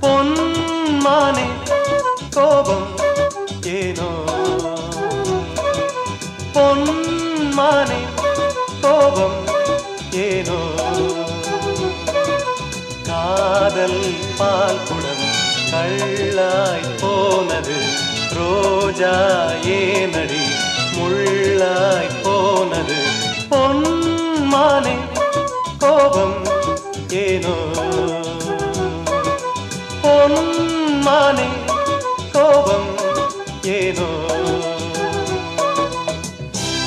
பொன்மானே கோபம் ஏனோ? பொன்மானே கோபம் ஏனோ? காதல் பால் குடம் கள்ளாய் போனது ரோஜா ஏனடி முள்ளாய் போனது. பொன்மானே கோபம் மானே கோபம் ஏனோ?